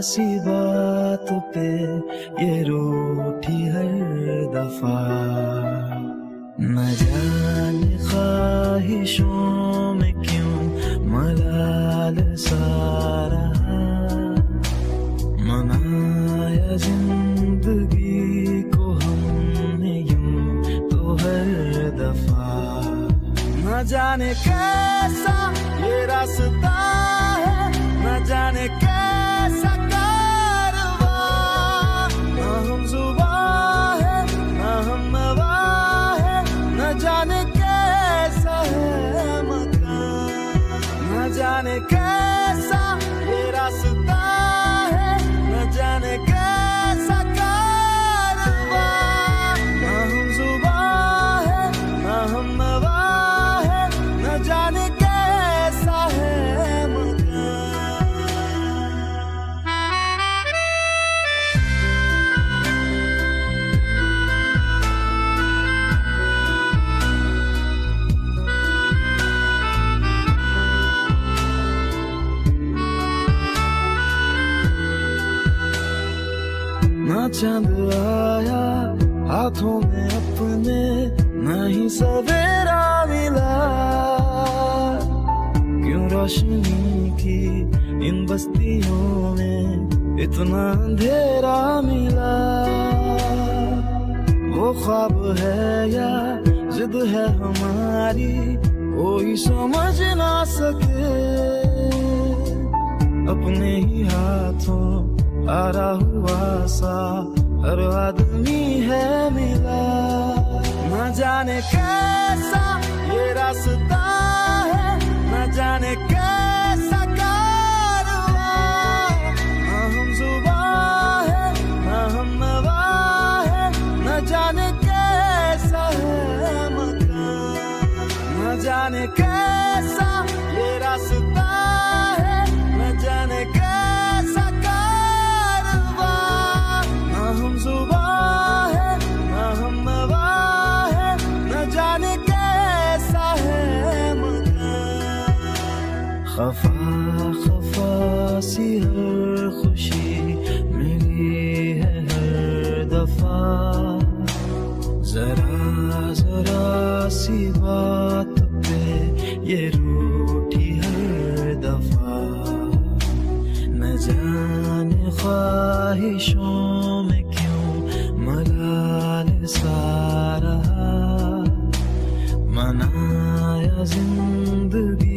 सी बात पे ये रूठी हर दफ़ा। न जाने ख्वाहिशों में क्यों मलाल सारा। मनाया ज़िंदगी को हमने यूँ तो हर दफ़ा। न जाने कैसा ये रास्ता है, न जाने कैसा जाने कैसा है मकान? न जाने कैसा चाँद आया, हाथों में अपने नहीं सवेरा मिला। क्यों रोशनी की इन बस्तियों में इतना अंधेरा मिला? वो ख्वाब है या जिद है हमारी, कोई समझ ना सके। अपने ही हाथों हारा हुआ सा, हर आदमी है मिला न जाने कैसा ये रास्ता है, न जाने कैसा कारवा हम जुबा है, न हम नवा है, न जाने कैसा है मकान। न जाने कैसा खफा खफा सी हर खुशी मिली है हर दफा जरा जरा सी बात पे ये रूठी हर दफा न जाने ख्वाहिशों में क्यों मलाल सा रहा मनाया जिंदगी